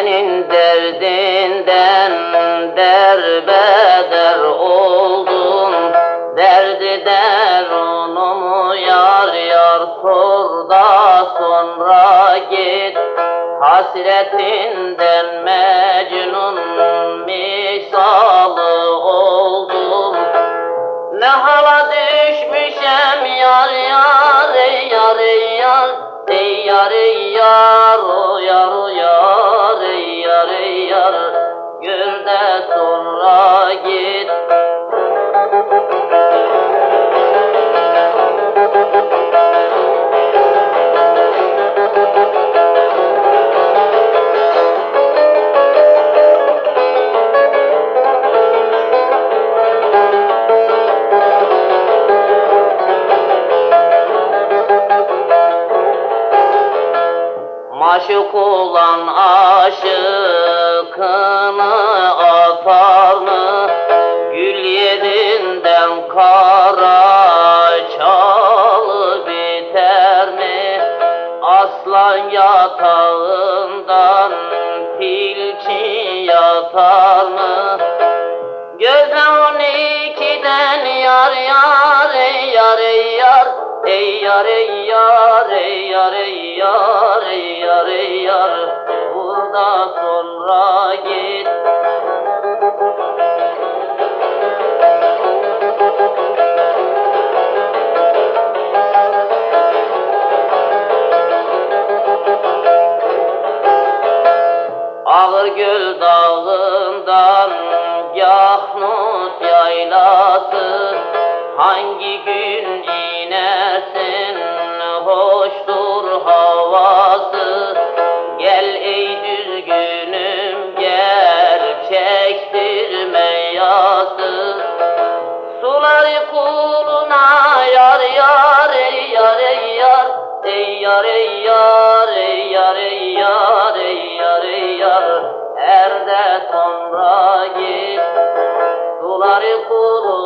senin derdinden derbeder oldum Derdi derunumu yar yar sor da sonra git Hasretinden mecnun misalı oldum Ne hala düşmüşem yar yar yar yar Ey yar yar yar yar de sonra git. Maşuk olan aşıkını kara çalı biter mi? Aslan yatağından tilki yatar mı? Göze on ikiden yar yar ey yar ey yar Ey yar ey yar ey yar ey yar ey yar ey yar Burada sonra git Ağır göl dağından Yahnut yaylası. Hangi gün inersin Hoştur havası. Gel ey düzgünüm gel Çektirme yası. Suları kuluna yar yar ey yar ey yar Ey yar ey yar আমরা তোমার পুরো